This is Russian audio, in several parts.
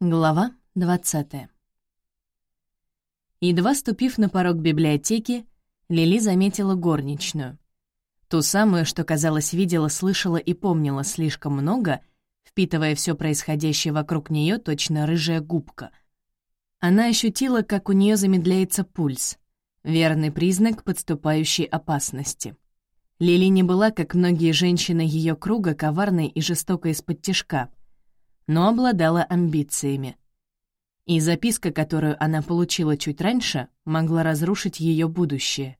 Глава 20 Едва ступив на порог библиотеки, Лили заметила горничную. Ту самую, что, казалось, видела, слышала и помнила слишком много, впитывая все происходящее вокруг нее точно рыжая губка. Она ощутила, как у нее замедляется пульс, верный признак подступающей опасности. Лили не была, как многие женщины ее круга, коварной и жестокой из-под тишка — но обладала амбициями. И записка, которую она получила чуть раньше, могла разрушить ее будущее.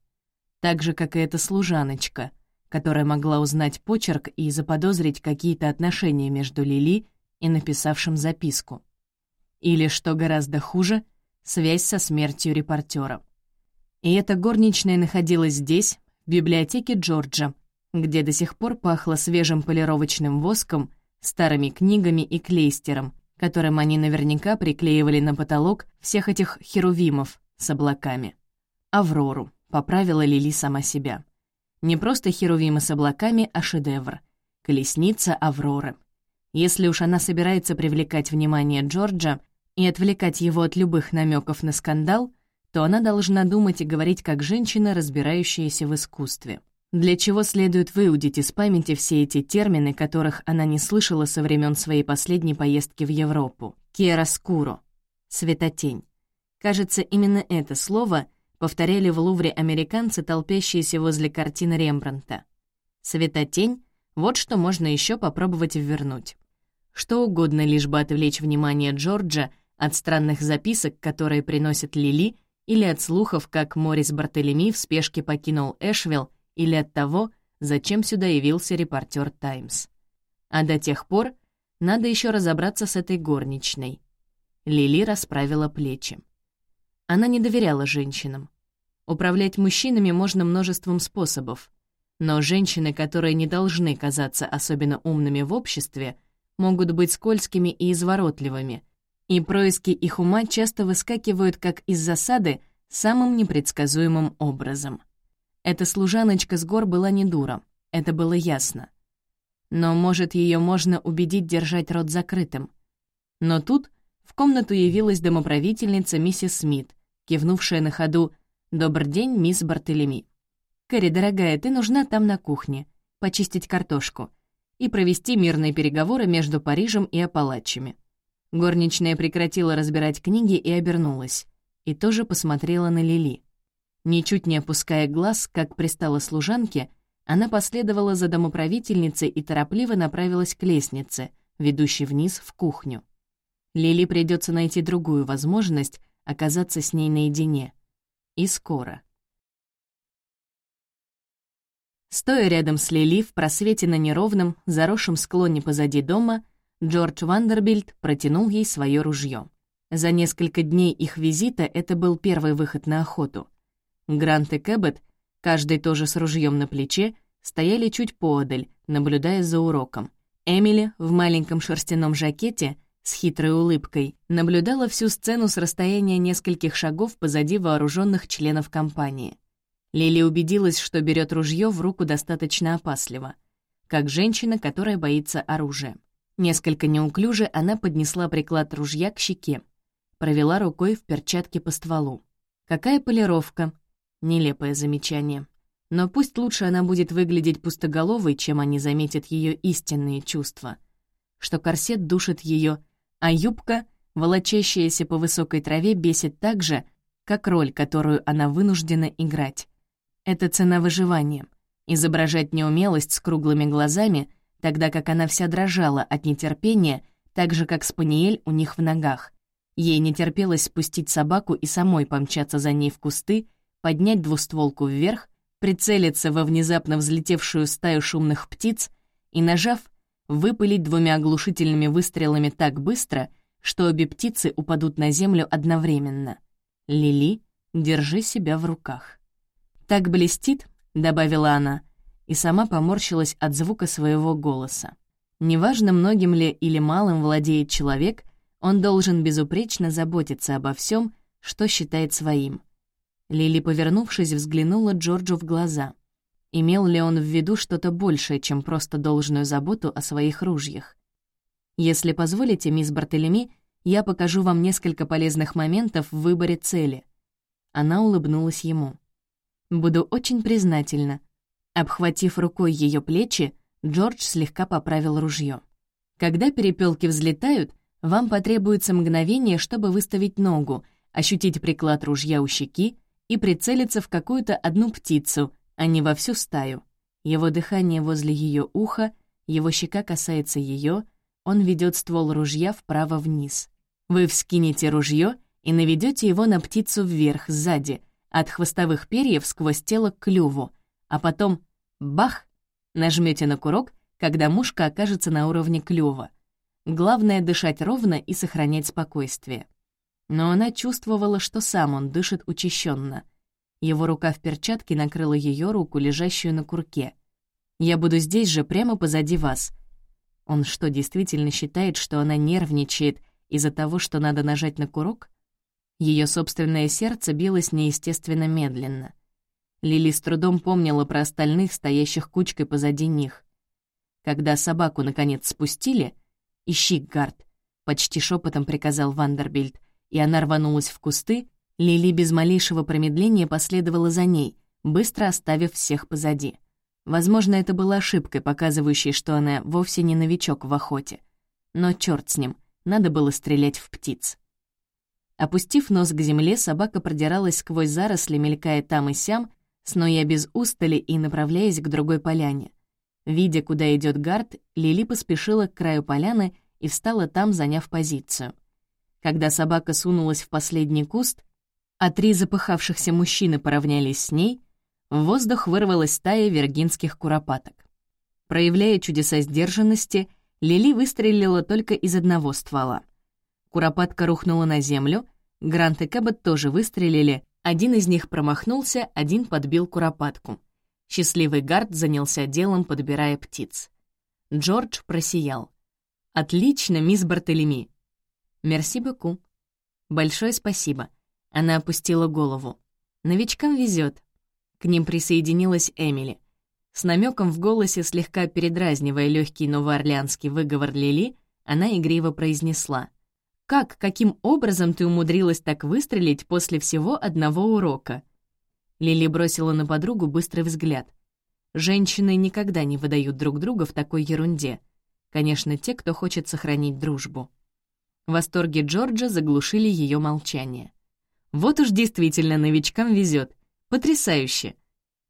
Так же, как и эта служаночка, которая могла узнать почерк и заподозрить какие-то отношения между Лили и написавшим записку. Или, что гораздо хуже, связь со смертью репортера. И эта горничная находилась здесь, в библиотеке Джорджа, где до сих пор пахло свежим полировочным воском старыми книгами и клейстером, которым они наверняка приклеивали на потолок всех этих херувимов с облаками. «Аврору», — поправила Лили сама себя. Не просто херувимы с облаками, а шедевр. Колесница Авроры. Если уж она собирается привлекать внимание Джорджа и отвлекать его от любых намеков на скандал, то она должна думать и говорить как женщина, разбирающаяся в искусстве для чего следует выудить из памяти все эти термины, которых она не слышала со времен своей последней поездки в Европу. «Киараскуро» — «светотень». Кажется, именно это слово повторяли в Лувре американцы, толпящиеся возле картины Рембрандта. «Светотень» — вот что можно еще попробовать вернуть. Что угодно, лишь бы отвлечь внимание Джорджа от странных записок, которые приносит Лили, или от слухов, как Морис Бартелеми в спешке покинул Эшвилл или от того, зачем сюда явился репортер «Таймс». А до тех пор надо еще разобраться с этой горничной. Лили расправила плечи. Она не доверяла женщинам. Управлять мужчинами можно множеством способов, но женщины, которые не должны казаться особенно умными в обществе, могут быть скользкими и изворотливыми, и происки их ума часто выскакивают как из засады самым непредсказуемым образом. Эта служаночка с гор была не дура, это было ясно. Но, может, ее можно убедить держать рот закрытым. Но тут в комнату явилась домоправительница миссис Смит, кивнувшая на ходу «Добрый день, мисс Бартелеми». «Кэрри, дорогая, ты нужна там на кухне, почистить картошку и провести мирные переговоры между Парижем и Апалачами». Горничная прекратила разбирать книги и обернулась, и тоже посмотрела на Лили. Ничуть не опуская глаз, как пристала служанке, она последовала за домоправительницей и торопливо направилась к лестнице, ведущей вниз в кухню. Лили придется найти другую возможность оказаться с ней наедине. И скоро. Стоя рядом с Лили в просвете на неровном, заросшем склоне позади дома, Джордж Вандербильд протянул ей свое ружье. За несколько дней их визита это был первый выход на охоту — Грант и Кэббет, каждый тоже с ружьем на плече, стояли чуть поодаль, наблюдая за уроком. Эмили в маленьком шерстяном жакете с хитрой улыбкой наблюдала всю сцену с расстояния нескольких шагов позади вооруженных членов компании. Лили убедилась, что берет ружье в руку достаточно опасливо, как женщина, которая боится оружия. Несколько неуклюже она поднесла приклад ружья к щеке, провела рукой в перчатке по стволу. Какая полировка, Нелепое замечание. Но пусть лучше она будет выглядеть пустоголовой, чем они заметят ее истинные чувства. Что корсет душит ее, а юбка, волочащаяся по высокой траве, бесит так же, как роль, которую она вынуждена играть. Это цена выживания. Изображать неумелость с круглыми глазами, тогда как она вся дрожала от нетерпения, так же, как спаниель у них в ногах. Ей не терпелось спустить собаку и самой помчаться за ней в кусты, поднять двустволку вверх, прицелиться во внезапно взлетевшую стаю шумных птиц и, нажав, выпылить двумя оглушительными выстрелами так быстро, что обе птицы упадут на землю одновременно. «Лили, держи себя в руках». «Так блестит», — добавила она, и сама поморщилась от звука своего голоса. Неважно, многим ли или малым владеет человек, он должен безупречно заботиться обо всем, что считает своим — Лили, повернувшись, взглянула Джорджу в глаза. Имел ли он в виду что-то большее, чем просто должную заботу о своих ружьях? «Если позволите, мисс Бартелеми, Я покажу вам несколько полезных моментов в выборе цели». Она улыбнулась ему. «Буду очень признательна». Обхватив рукой ее плечи, Джордж слегка поправил ружье. «Когда перепелки взлетают, вам потребуется мгновение, чтобы выставить ногу, ощутить приклад ружья у щеки и прицелиться в какую-то одну птицу, а не во всю стаю. Его дыхание возле ее уха, его щека касается ее, он ведет ствол ружья вправо-вниз. Вы вскинете ружье и наведете его на птицу вверх, сзади, от хвостовых перьев сквозь тело к клюву, а потом — бах! Нажмете на курок, когда мушка окажется на уровне клюва. Главное — дышать ровно и сохранять спокойствие. Но она чувствовала, что сам он дышит учащенно. Его рука в перчатке накрыла ее руку, лежащую на курке. «Я буду здесь же, прямо позади вас». Он что, действительно считает, что она нервничает из-за того, что надо нажать на курок? Ее собственное сердце билось неестественно медленно. Лили с трудом помнила про остальных, стоящих кучкой позади них. Когда собаку, наконец, спустили — «Ищи, Гард», — почти шепотом приказал Вандербильд, и она рванулась в кусты, Лили без малейшего промедления последовала за ней, быстро оставив всех позади. Возможно, это была ошибкой, показывающей, что она вовсе не новичок в охоте. Но черт с ним, надо было стрелять в птиц. Опустив нос к земле, собака продиралась сквозь заросли, мелькая там и сям, снуя без устали и направляясь к другой поляне. Видя, куда идет гард, Лили поспешила к краю поляны и встала там, заняв позицию. Когда собака сунулась в последний куст, а три запыхавшихся мужчины поравнялись с ней, в воздух вырвалась стая вергинских куропаток. Проявляя чудеса сдержанности, Лили выстрелила только из одного ствола. Куропатка рухнула на землю, Грант и Кэббет тоже выстрелили, один из них промахнулся, один подбил куропатку. Счастливый Гард занялся делом, подбирая птиц. Джордж просиял. «Отлично, мисс Бартелеми!» «Мерси беку». «Большое спасибо». Она опустила голову. «Новичкам везет. К ним присоединилась Эмили. С намеком в голосе, слегка передразнивая легкий новоорлеанский выговор Лили, она игриво произнесла. «Как, каким образом ты умудрилась так выстрелить после всего одного урока?» Лили бросила на подругу быстрый взгляд. Женщины никогда не выдают друг друга в такой ерунде. Конечно, те, кто хочет сохранить дружбу. Восторги Джорджа заглушили ее молчание. «Вот уж действительно новичкам везет. Потрясающе!»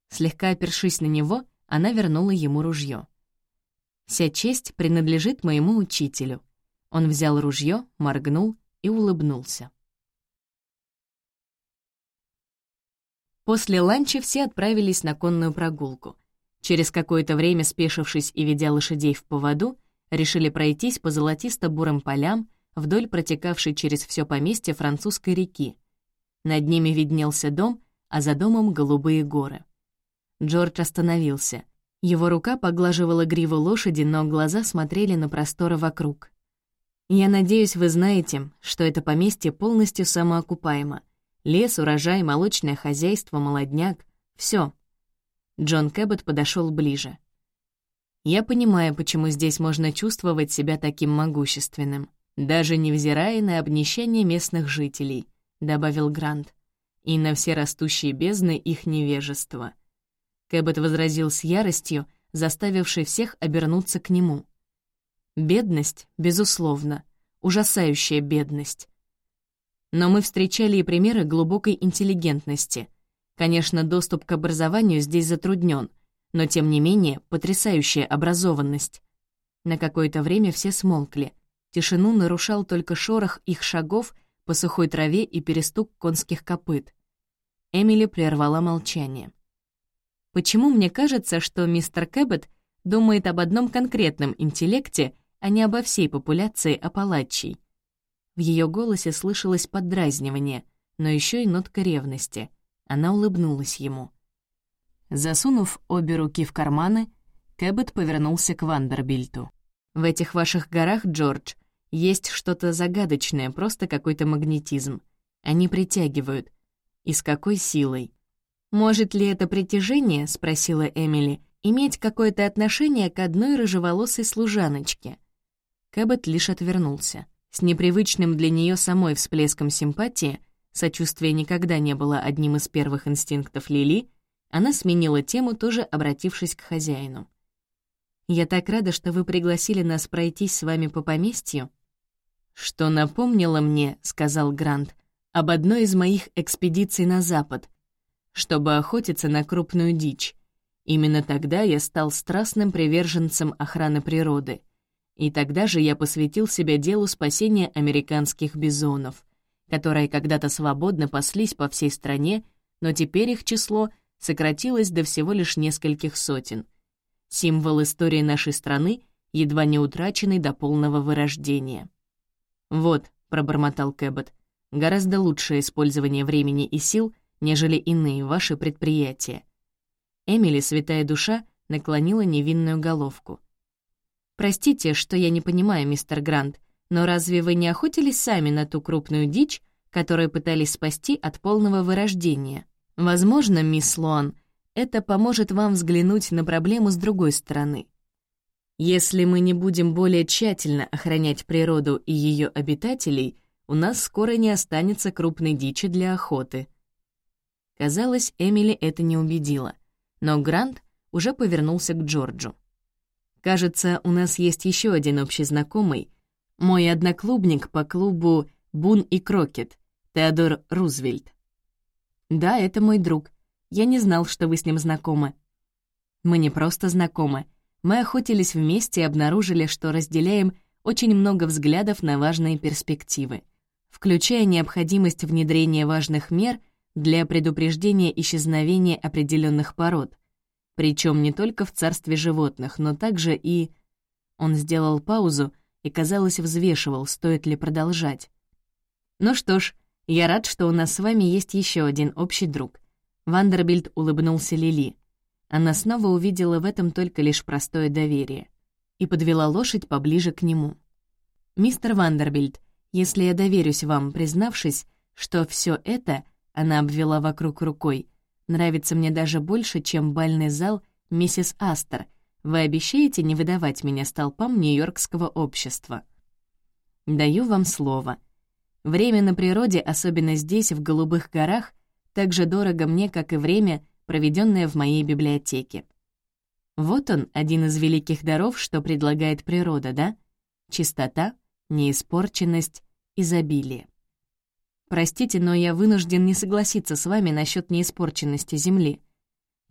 Слегка опершись на него, она вернула ему ружье. «Вся честь принадлежит моему учителю». Он взял ружье, моргнул и улыбнулся. После ланча все отправились на конную прогулку. Через какое-то время, спешившись и ведя лошадей в поводу, решили пройтись по золотисто-бурым полям вдоль протекавшей через все поместье французской реки. Над ними виднелся дом, а за домом — голубые горы. Джордж остановился. Его рука поглаживала гриву лошади, но глаза смотрели на просторы вокруг. «Я надеюсь, вы знаете, что это поместье полностью самоокупаемо. Лес, урожай, молочное хозяйство, молодняк — все. Джон Кэббет подошел ближе. «Я понимаю, почему здесь можно чувствовать себя таким могущественным, даже невзирая на обнищание местных жителей», — добавил Грант, «и на все растущие бездны их невежества». Кэббет возразил с яростью, заставившей всех обернуться к нему. «Бедность, безусловно, ужасающая бедность. Но мы встречали и примеры глубокой интеллигентности. Конечно, доступ к образованию здесь затруднен, но тем не менее потрясающая образованность. На какое-то время все смолкли. Тишину нарушал только шорох их шагов по сухой траве и перестук конских копыт. Эмили прервала молчание. «Почему мне кажется, что мистер Кэббет думает об одном конкретном интеллекте, а не обо всей популяции Апалачей?» В ее голосе слышалось поддразнивание, но еще и нотка ревности. Она улыбнулась ему. Засунув обе руки в карманы, Кэббет повернулся к Вандербильту. «В этих ваших горах, Джордж, есть что-то загадочное, просто какой-то магнетизм. Они притягивают. И с какой силой?» «Может ли это притяжение, — спросила Эмили, — иметь какое-то отношение к одной рыжеволосой служаночке?» Кэббет лишь отвернулся. С непривычным для нее самой всплеском симпатии, сочувствие никогда не было одним из первых инстинктов Лили, она сменила тему, тоже обратившись к хозяину. «Я так рада, что вы пригласили нас пройтись с вами по поместью». «Что напомнило мне», — сказал Грант, «об одной из моих экспедиций на запад, чтобы охотиться на крупную дичь. Именно тогда я стал страстным приверженцем охраны природы. И тогда же я посвятил себя делу спасения американских бизонов, которые когда-то свободно паслись по всей стране, но теперь их число сократилось до всего лишь нескольких сотен. Символ истории нашей страны, едва не утраченный до полного вырождения. «Вот», — пробормотал Кэббот, — «гораздо лучшее использование времени и сил, нежели иные ваши предприятия». Эмили, святая душа, наклонила невинную головку — «Простите, что я не понимаю, мистер Грант, но разве вы не охотились сами на ту крупную дичь, которую пытались спасти от полного вырождения? Возможно, мисс Луан, это поможет вам взглянуть на проблему с другой стороны. Если мы не будем более тщательно охранять природу и ее обитателей, у нас скоро не останется крупной дичи для охоты». Казалось, Эмили это не убедило, но Грант уже повернулся к Джорджу. Кажется, у нас есть еще один общий знакомый. Мой одноклубник по клубу «Бун и Крокет», Теодор Рузвельт. Да, это мой друг. Я не знал, что вы с ним знакомы. Мы не просто знакомы. Мы охотились вместе и обнаружили, что разделяем очень много взглядов на важные перспективы, включая необходимость внедрения важных мер для предупреждения исчезновения определенных пород, причем не только в царстве животных, но также и... Он сделал паузу и, казалось, взвешивал, стоит ли продолжать. «Ну что ж, я рад, что у нас с вами есть еще один общий друг». Вандербильд улыбнулся Лили. Она снова увидела в этом только лишь простое доверие и подвела лошадь поближе к нему. «Мистер Вандербильд, если я доверюсь вам, признавшись, что все это...» — она обвела вокруг рукой — Нравится мне даже больше, чем бальный зал миссис Астер. Вы обещаете не выдавать меня столпам Нью-Йоркского общества? Даю вам слово. Время на природе, особенно здесь, в Голубых горах, так же дорого мне, как и время, проведенное в моей библиотеке. Вот он, один из великих даров, что предлагает природа, да? Чистота, неиспорченность, изобилие. Простите, но я вынужден не согласиться с вами насчет неиспорченности Земли.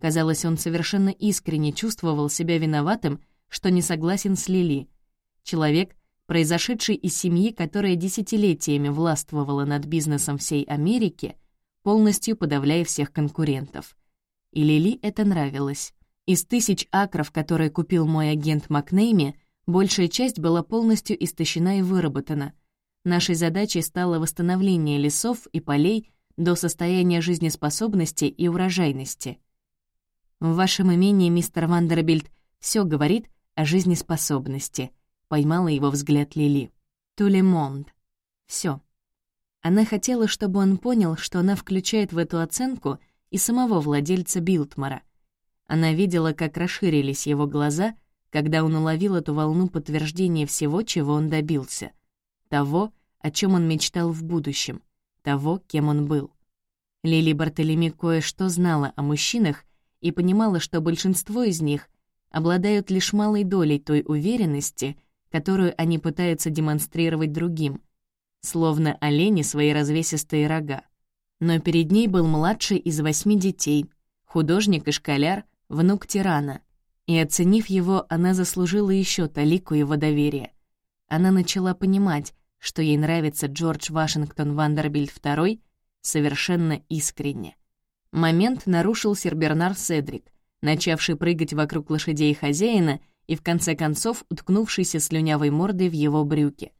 Казалось, он совершенно искренне чувствовал себя виноватым, что не согласен с Лили. Человек, произошедший из семьи, которая десятилетиями властвовала над бизнесом всей Америки, полностью подавляя всех конкурентов. И Лили это нравилось. Из тысяч акров, которые купил мой агент Макнейми, большая часть была полностью истощена и выработана — Нашей задачей стало восстановление лесов и полей до состояния жизнеспособности и урожайности. В вашем имении, мистер Вандербильд, все говорит о жизнеспособности, поймала его взгляд Лили. Тулемонд. Все. Она хотела, чтобы он понял, что она включает в эту оценку и самого владельца Билтмара. Она видела, как расширились его глаза, когда он уловил эту волну подтверждения всего, чего он добился того, о чем он мечтал в будущем, того, кем он был. Лили Бартолеми кое-что знала о мужчинах и понимала, что большинство из них обладают лишь малой долей той уверенности, которую они пытаются демонстрировать другим, словно олени свои развесистые рога. Но перед ней был младший из восьми детей, художник и школяр, внук тирана, и, оценив его, она заслужила еще талику его доверия. Она начала понимать, что ей нравится Джордж Вашингтон Вандербильд II, совершенно искренне. Момент нарушил сэр Бернар Седрик, начавший прыгать вокруг лошадей хозяина и в конце концов уткнувшийся слюнявой мордой в его брюки.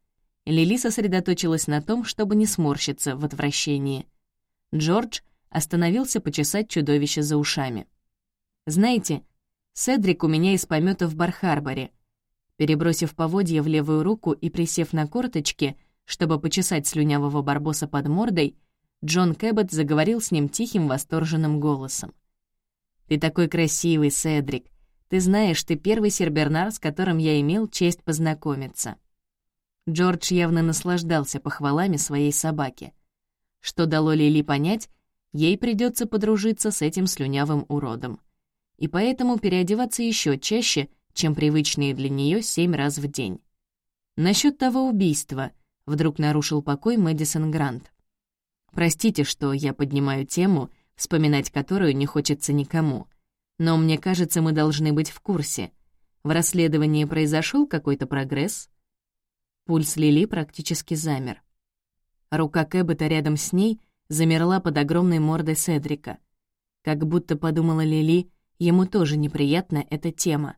Лили сосредоточилась на том, чтобы не сморщиться в отвращении. Джордж остановился почесать чудовище за ушами. «Знаете, Седрик у меня из помета в Бархарборе. Перебросив поводья в левую руку и присев на корточки, чтобы почесать слюнявого барбоса под мордой, Джон Кэббот заговорил с ним тихим, восторженным голосом. «Ты такой красивый, Седрик. Ты знаешь, ты первый сербернар, с которым я имел честь познакомиться». Джордж явно наслаждался похвалами своей собаки. Что дало Лили понять, ей придется подружиться с этим слюнявым уродом. И поэтому переодеваться еще чаще, чем привычные для нее семь раз в день. Насчет того убийства вдруг нарушил покой Мэдисон Грант. Простите, что я поднимаю тему, вспоминать которую не хочется никому. Но мне кажется, мы должны быть в курсе. В расследовании произошел какой-то прогресс? Пульс Лили практически замер. Рука Кэббета рядом с ней замерла под огромной мордой Седрика. Как будто подумала Лили, ему тоже неприятна эта тема.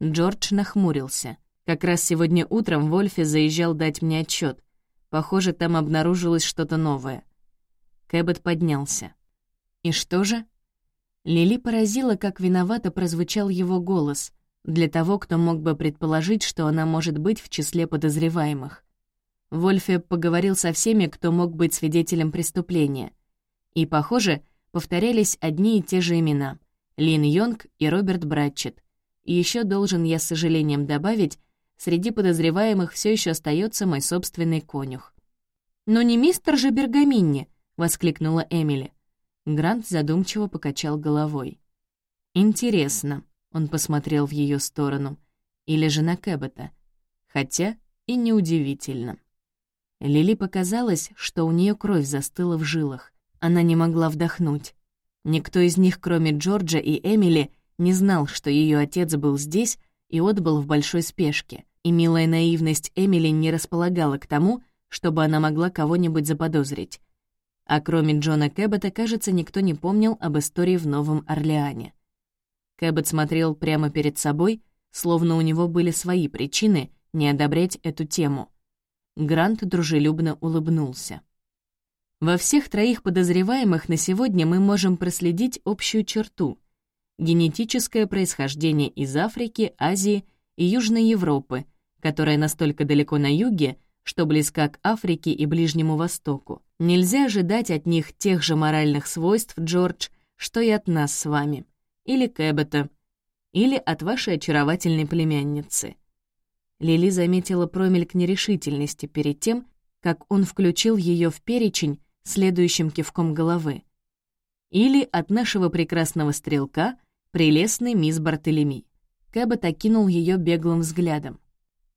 Джордж нахмурился. Как раз сегодня утром Вольфи заезжал дать мне отчет. Похоже, там обнаружилось что-то новое. Кэббет поднялся. «И что же?» Лили поразила, как виновато прозвучал его голос, для того, кто мог бы предположить, что она может быть в числе подозреваемых. Вольфе поговорил со всеми, кто мог быть свидетелем преступления. И, похоже, повторялись одни и те же имена — Лин Йонг и Роберт Братчет. И еще должен я с сожалением добавить, среди подозреваемых все еще остается мой собственный конюх. «Но не мистер же Бергаминни!» — воскликнула Эмили. Грант задумчиво покачал головой. «Интересно», он посмотрел в ее сторону. Или жена Кэббета. Хотя и неудивительно. Лили показалось, что у нее кровь застыла в жилах. Она не могла вдохнуть. Никто из них, кроме Джорджа и Эмили, не знал, что ее отец был здесь и отбыл в большой спешке, и милая наивность Эмили не располагала к тому, чтобы она могла кого-нибудь заподозрить. А кроме Джона Кэббета, кажется, никто не помнил об истории в Новом Орлеане. Кэббет смотрел прямо перед собой, словно у него были свои причины не одобрять эту тему. Грант дружелюбно улыбнулся. Во всех троих подозреваемых на сегодня мы можем проследить общую черту — генетическое происхождение из Африки, Азии и Южной Европы, которая настолько далеко на юге, что близка к Африке и Ближнему Востоку. Нельзя ожидать от них тех же моральных свойств, Джордж, что и от нас с вами или Кэббета, или от вашей очаровательной племянницы». Лили заметила промельк нерешительности перед тем, как он включил ее в перечень следующим кивком головы. «Или от нашего прекрасного стрелка, прелестный мисс Бартелеми». Кэббет окинул ее беглым взглядом.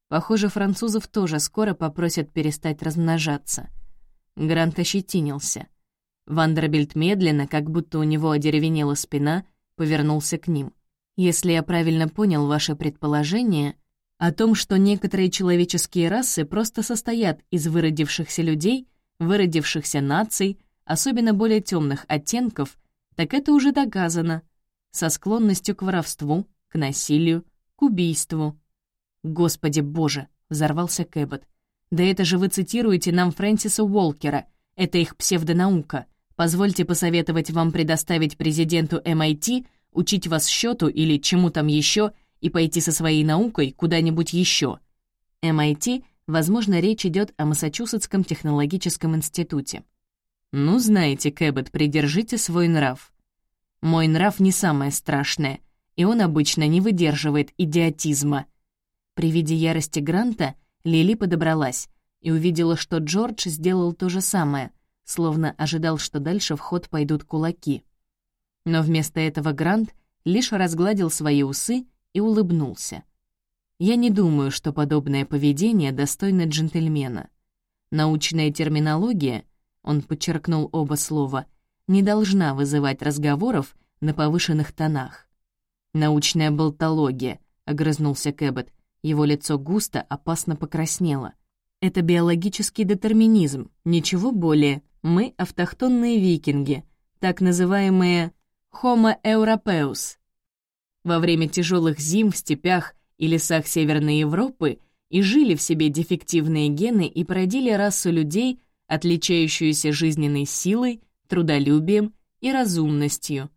Похоже, французов тоже скоро попросят перестать размножаться. Грант ощетинился. Вандербильд медленно, как будто у него одеревенела спина, повернулся к ним. «Если я правильно понял ваше предположение о том, что некоторые человеческие расы просто состоят из выродившихся людей, выродившихся наций, особенно более темных оттенков, так это уже доказано, со склонностью к воровству, к насилию, к убийству». «Господи боже!» — взорвался Кэббот. «Да это же вы цитируете нам Фрэнсиса Уолкера. Это их псевдонаука. Позвольте посоветовать вам предоставить президенту MIT учить вас счету или чему там еще и пойти со своей наукой куда-нибудь еще. MIT, возможно, речь идет о Массачусетском технологическом институте. Ну, знаете, Кэббет, придержите свой нрав. Мой нрав не самое страшное, и он обычно не выдерживает идиотизма. При виде ярости Гранта Лили подобралась и увидела, что Джордж сделал то же самое — словно ожидал, что дальше в ход пойдут кулаки. Но вместо этого Грант лишь разгладил свои усы и улыбнулся. Я не думаю, что подобное поведение достойно джентльмена. Научная терминология, он подчеркнул оба слова, не должна вызывать разговоров на повышенных тонах. «Научная болтология», — огрызнулся Кэббет. Его лицо густо, опасно покраснело. «Это биологический детерминизм, ничего более. Мы — автохтонные викинги, так называемые Homo europeus. Во время тяжелых зим в степях и лесах Северной Европы и жили в себе дефективные гены и породили расу людей, отличающуюся жизненной силой, трудолюбием и разумностью.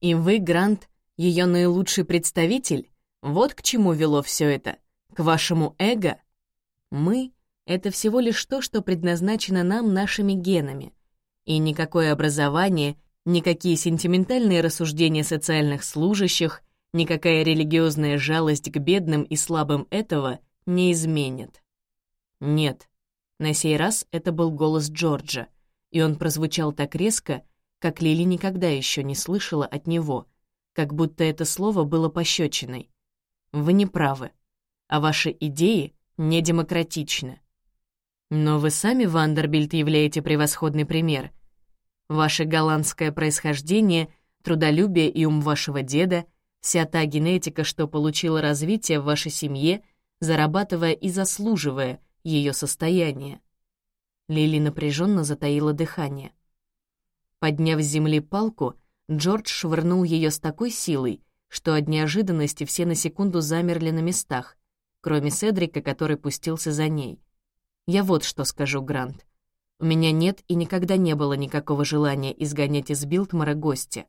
И вы, Грант, ее наилучший представитель? Вот к чему вело все это. К вашему эго? Мы это всего лишь то, что предназначено нам нашими генами. И никакое образование, никакие сентиментальные рассуждения социальных служащих, никакая религиозная жалость к бедным и слабым этого не изменят. «Нет». На сей раз это был голос Джорджа, и он прозвучал так резко, как Лили никогда еще не слышала от него, как будто это слово было пощечиной. «Вы не правы, а ваши идеи недемократичны. Но вы сами, Вандербильд, являете превосходный пример. Ваше голландское происхождение, трудолюбие и ум вашего деда, вся та генетика, что получила развитие в вашей семье, зарабатывая и заслуживая ее состояние. Лили напряженно затаила дыхание. Подняв с земли палку, Джордж швырнул ее с такой силой, что от неожиданности все на секунду замерли на местах, кроме Седрика, который пустился за ней — я вот что скажу, Грант. У меня нет и никогда не было никакого желания изгонять из Билтмора гостя.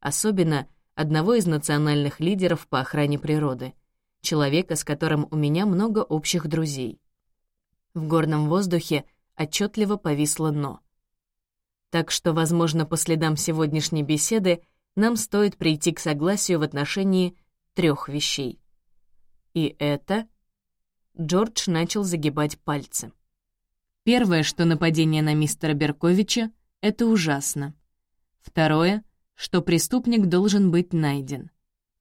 Особенно одного из национальных лидеров по охране природы. Человека, с которым у меня много общих друзей. В горном воздухе отчетливо повисло «но». Так что, возможно, по следам сегодняшней беседы нам стоит прийти к согласию в отношении трех вещей. И это Джордж начал загибать пальцы. Первое, что нападение на мистера Берковича — это ужасно. Второе, что преступник должен быть найден.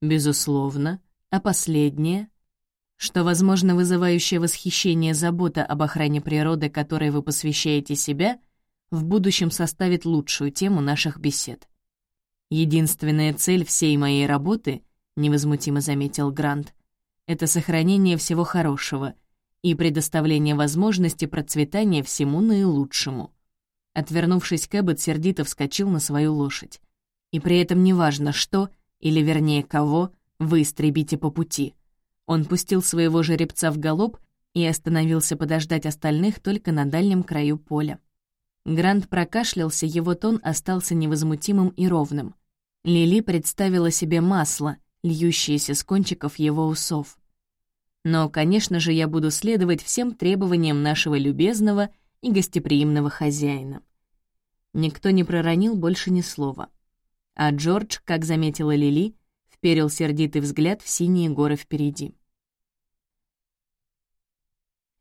Безусловно. А последнее, что, возможно, вызывающее восхищение забота об охране природы, которой вы посвящаете себя, в будущем составит лучшую тему наших бесед. Единственная цель всей моей работы, невозмутимо заметил Грант, это сохранение всего хорошего и предоставление возможности процветания всему наилучшему. Отвернувшись, Кэббет сердито вскочил на свою лошадь. И при этом неважно, что, или вернее кого, вы истребите по пути. Он пустил своего жеребца в галоп и остановился подождать остальных только на дальнем краю поля. Грант прокашлялся, его тон остался невозмутимым и ровным. Лили представила себе масло, льющиеся с кончиков его усов. Но, конечно же, я буду следовать всем требованиям нашего любезного и гостеприимного хозяина. Никто не проронил больше ни слова. А Джордж, как заметила Лили, вперил сердитый взгляд в синие горы впереди.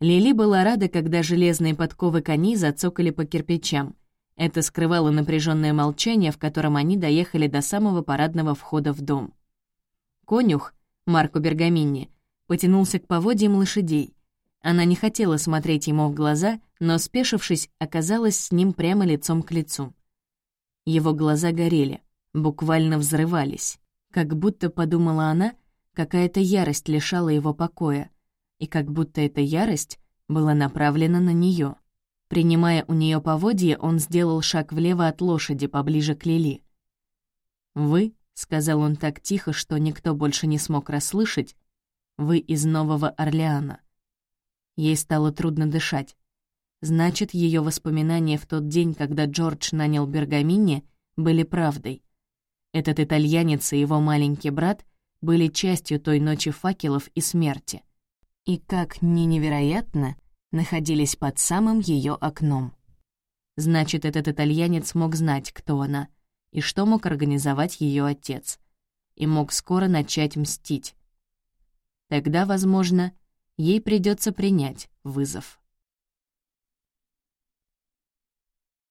Лили была рада, когда железные подковы коней зацокали по кирпичам. Это скрывало напряженное молчание, в котором они доехали до самого парадного входа в дом. Конюх, Марко Бергамини, потянулся к поводьям лошадей. Она не хотела смотреть ему в глаза, но, спешившись, оказалась с ним прямо лицом к лицу. Его глаза горели, буквально взрывались. Как будто, подумала она, какая-то ярость лишала его покоя, и как будто эта ярость была направлена на нее. Принимая у нее поводье, он сделал шаг влево от лошади, поближе к Лили. «Вы — сказал он так тихо, что никто больше не смог расслышать, — «вы из Нового Орлеана». Ей стало трудно дышать. Значит, ее воспоминания в тот день, когда Джордж нанял Бергамини, были правдой. Этот итальянец и его маленький брат были частью той ночи факелов и смерти. И, как ни невероятно, находились под самым ее окном. Значит, этот итальянец мог знать, кто она — и что мог организовать ее отец, и мог скоро начать мстить. Тогда, возможно, ей придется принять вызов.